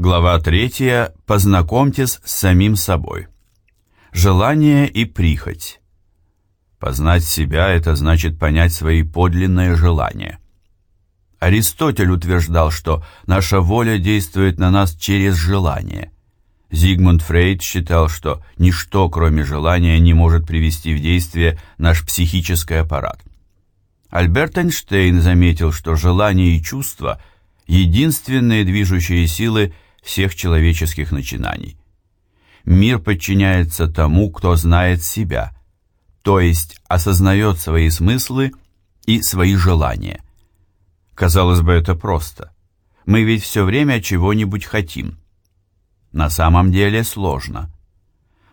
Глава третья. Познакомьтесь с самим собой. Желание и прихоть. Познать себя – это значит понять свои подлинные желания. Аристотель утверждал, что наша воля действует на нас через желание. Зигмунд Фрейд считал, что ничто, кроме желания, не может привести в действие наш психический аппарат. Альберт Эйнштейн заметил, что желание и чувства – единственные движущие силы всех человеческих начинаний. Мир подчиняется тому, кто знает себя, то есть осознает свои смыслы и свои желания. Казалось бы, это просто. Мы ведь все время чего-нибудь хотим. На самом деле сложно.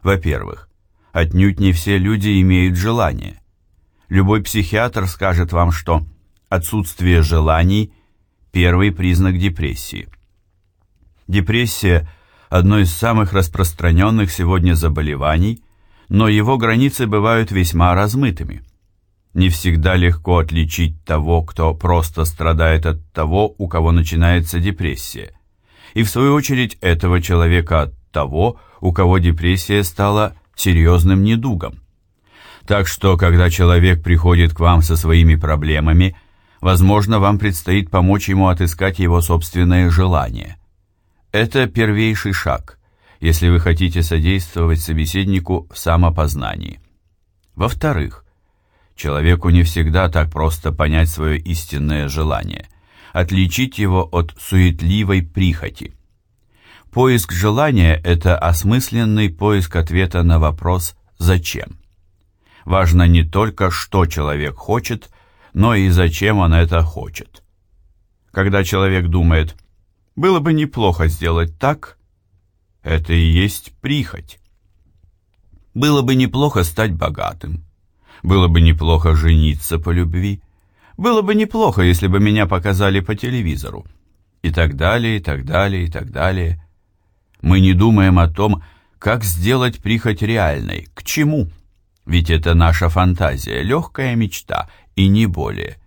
Во-первых, отнюдь не все люди имеют желание. Любой психиатр скажет вам, что отсутствие желаний – первый признак депрессии. Депрессия – одно из самых распространенных сегодня заболеваний, но его границы бывают весьма размытыми – не всегда легко отличить того, кто просто страдает от того, у кого начинается депрессия, и в свою очередь этого человека от того, у кого депрессия стала серьезным недугом. Так что, когда человек приходит к вам со своими проблемами, возможно, вам предстоит помочь ему отыскать его собственное желание. Это первейший шаг, если вы хотите содействовать собеседнику в самопознании. Во-вторых, Человеку не всегда так просто понять свое истинное желание, отличить его от суетливой прихоти. Поиск желания – это осмысленный поиск ответа на вопрос «зачем?». Важно не только, что человек хочет, но и зачем он это хочет. Когда человек думает «было бы неплохо сделать так», это и есть прихоть. Было бы неплохо стать богатым, было бы неплохо жениться по любви. Было бы неплохо, если бы меня показали по телевизору. И так далее, и так далее, и так далее. Мы не думаем о том, как сделать прихоть реальной, к чему. Ведь это наша фантазия, легкая мечта, и не более.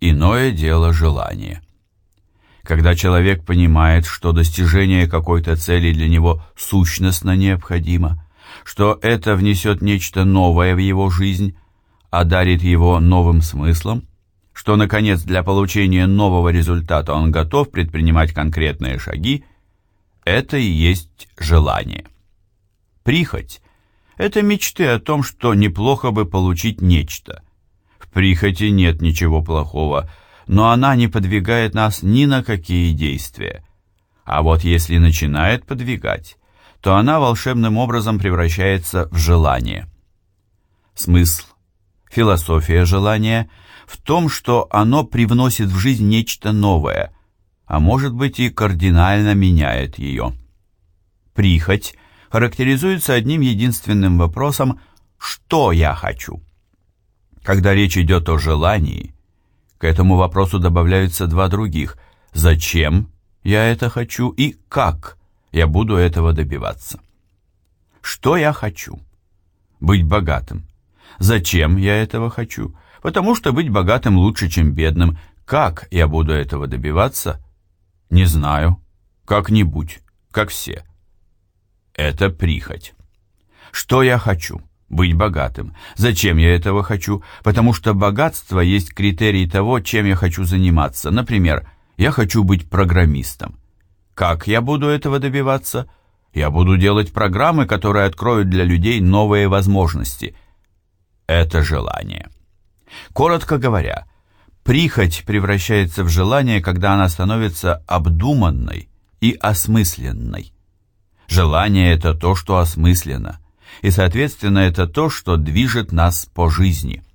Иное дело желание. Когда человек понимает, что достижение какой-то цели для него сущностно необходимо – что это внесет нечто новое в его жизнь, одарит его новым смыслом, что, наконец, для получения нового результата он готов предпринимать конкретные шаги, это и есть желание. Прихоть – это мечты о том, что неплохо бы получить нечто. В прихоти нет ничего плохого, но она не подвигает нас ни на какие действия. А вот если начинает подвигать, то она волшебным образом превращается в желание. Смысл, философия желания в том, что оно привносит в жизнь нечто новое, а может быть и кардинально меняет ее. Прихоть характеризуется одним единственным вопросом «что я хочу?». Когда речь идет о желании, к этому вопросу добавляются два других «зачем я это хочу?» и «как я буду этого добиваться. Что я хочу? Быть богатым. Зачем я этого хочу? Потому что быть богатым лучше, чем бедным. Как я буду этого добиваться? Не знаю. Как-нибудь, как все. Это прихоть. Что я хочу? Быть богатым. Зачем я этого хочу? Потому что богатство есть критерий того, чем я хочу заниматься. Например, я хочу быть программистом. Как я буду этого добиваться? Я буду делать программы, которые откроют для людей новые возможности. Это желание. Коротко говоря, прихоть превращается в желание, когда она становится обдуманной и осмысленной. Желание – это то, что осмысленно, и, соответственно, это то, что движет нас по жизни –